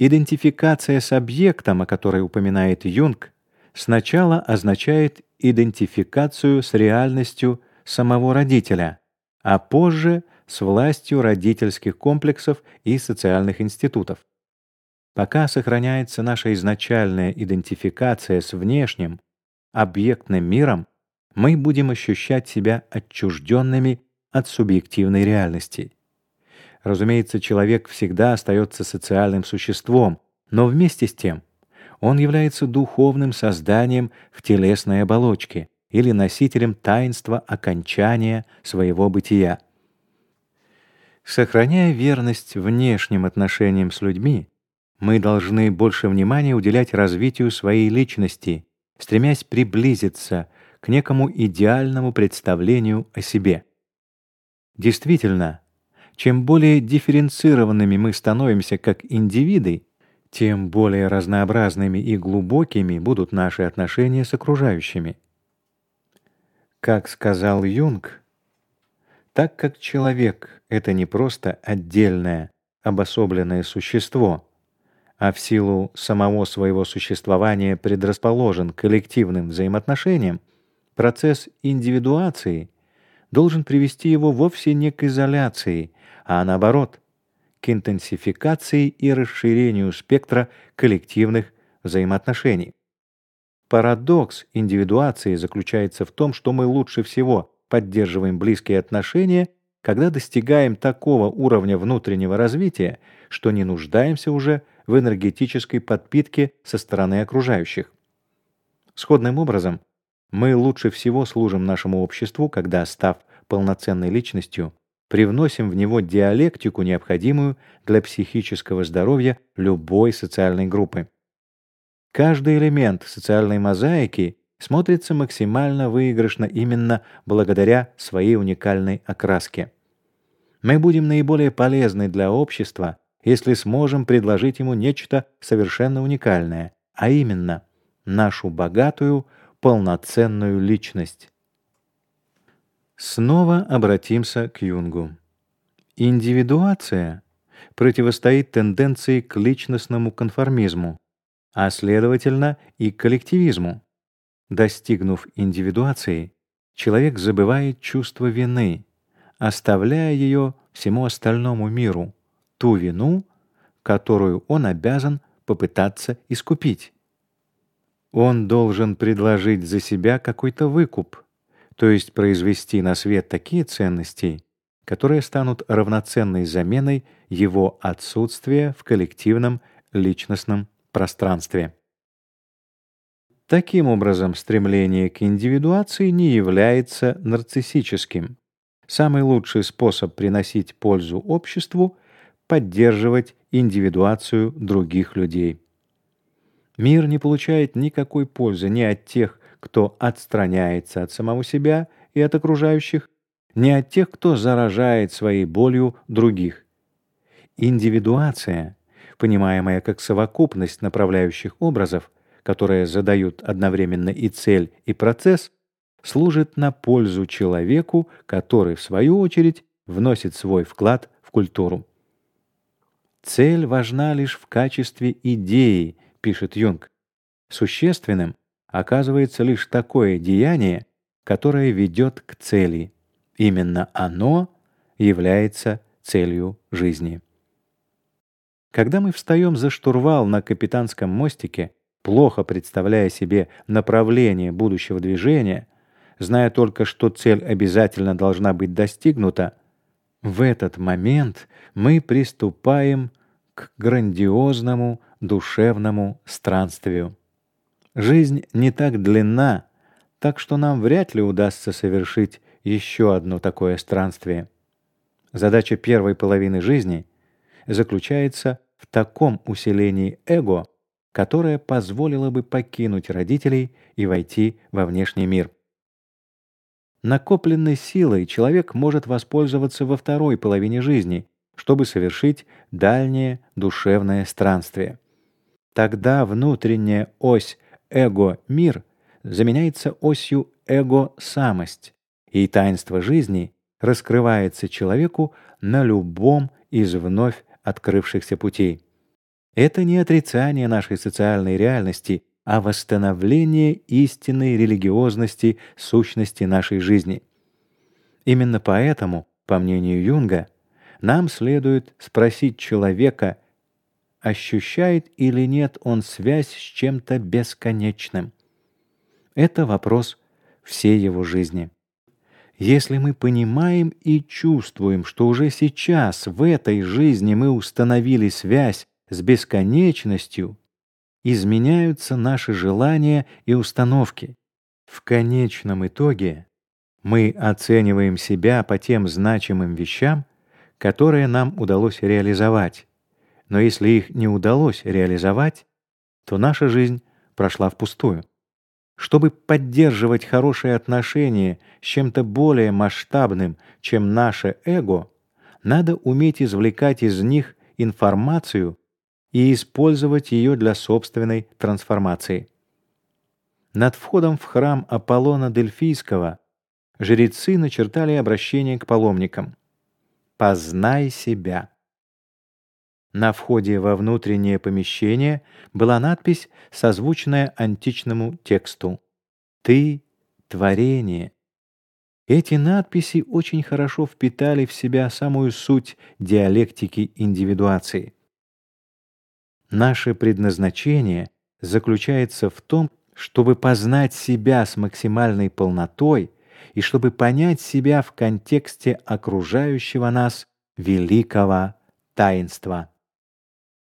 Идентификация с объектом, о которой упоминает Юнг, сначала означает идентификацию с реальностью самого родителя, а позже с властью родительских комплексов и социальных институтов. Пока сохраняется наша изначальная идентификация с внешним, объектным миром, мы будем ощущать себя отчужденными от субъективной реальности. Разумеется, человек всегда остается социальным существом, но вместе с тем он является духовным созданием в телесной оболочке или носителем таинства окончания своего бытия. Сохраняя верность внешним отношениям с людьми, мы должны больше внимания уделять развитию своей личности, стремясь приблизиться к некому идеальному представлению о себе. Действительно, чем более дифференцированными мы становимся как индивиды, тем более разнообразными и глубокими будут наши отношения с окружающими. Как сказал Юнг, так как человек это не просто отдельное, обособленное существо, а в силу самого своего существования предрасположен к коллективным взаимоотношениям, процесс индивидуации должен привести его вовсе не к изоляции, а наоборот, к интенсификации и расширению спектра коллективных взаимоотношений. Парадокс индивидуации заключается в том, что мы лучше всего поддерживаем близкие отношения, когда достигаем такого уровня внутреннего развития, что не нуждаемся уже в энергетической подпитке со стороны окружающих. Сходным образом, мы лучше всего служим нашему обществу, когда, став полноценной личностью, привносим в него диалектику, необходимую для психического здоровья любой социальной группы. Каждый элемент социальной мозаики смотрится максимально выигрышно именно благодаря своей уникальной окраске. Мы будем наиболее полезны для общества, если сможем предложить ему нечто совершенно уникальное, а именно нашу богатую, полноценную личность. Снова обратимся к Юнгу. Индивидуация противостоит тенденции к личностному конформизму, а следовательно и коллективизму. Достигнув индивидуации, человек забывает чувство вины, оставляя ее всему остальному миру, ту вину, которую он обязан попытаться искупить. Он должен предложить за себя какой-то выкуп, то есть произвести на свет такие ценности, которые станут равноценной заменой его отсутствия в коллективном личностном пространстве. Таким образом, стремление к индивидуации не является нарциссическим. Самый лучший способ приносить пользу обществу поддерживать индивидуацию других людей. Мир не получает никакой пользы ни от тех, кто отстраняется от самого себя и от окружающих, ни от тех, кто заражает своей болью других. Индивидуация, понимаемая как совокупность направляющих образов, которые задают одновременно и цель, и процесс, служит на пользу человеку, который в свою очередь вносит свой вклад в культуру. Цель важна лишь в качестве идеи, пишет Юнг. Существенным оказывается лишь такое деяние, которое ведет к цели. Именно оно является целью жизни. Когда мы встаем за штурвал на капитанском мостике, плохо представляя себе направление будущего движения, зная только, что цель обязательно должна быть достигнута, в этот момент мы приступаем к грандиозному душевному странствию. Жизнь не так длинна, так что нам вряд ли удастся совершить еще одно такое странствие. Задача первой половины жизни заключается в таком усилении эго, которое позволило бы покинуть родителей и войти во внешний мир. Накопленной силой человек может воспользоваться во второй половине жизни, чтобы совершить дальнее душевное странствие. Тогда внутренняя ось эго-мир заменяется осью эго-самость, и таинство жизни раскрывается человеку на любом из вновь открывшихся путей. Это не отрицание нашей социальной реальности, а восстановление истинной религиозности сущности нашей жизни. Именно поэтому, по мнению Юнга, нам следует спросить человека, ощущает или нет он связь с чем-то бесконечным. Это вопрос всей его жизни. Если мы понимаем и чувствуем, что уже сейчас в этой жизни мы установили связь с бесконечностью изменяются наши желания и установки. В конечном итоге мы оцениваем себя по тем значимым вещам, которые нам удалось реализовать. Но если их не удалось реализовать, то наша жизнь прошла впустую. Чтобы поддерживать хорошие отношения с чем-то более масштабным, чем наше эго, надо уметь извлекать из них информацию и использовать ее для собственной трансформации. Над входом в храм Аполлона Дельфийского жрецы начертали обращение к паломникам: "Познай себя". На входе во внутреннее помещение была надпись, созвучная античному тексту: "Ты творение". Эти надписи очень хорошо впитали в себя самую суть диалектики индивидуации. Наше предназначение заключается в том, чтобы познать себя с максимальной полнотой и чтобы понять себя в контексте окружающего нас великого таинства.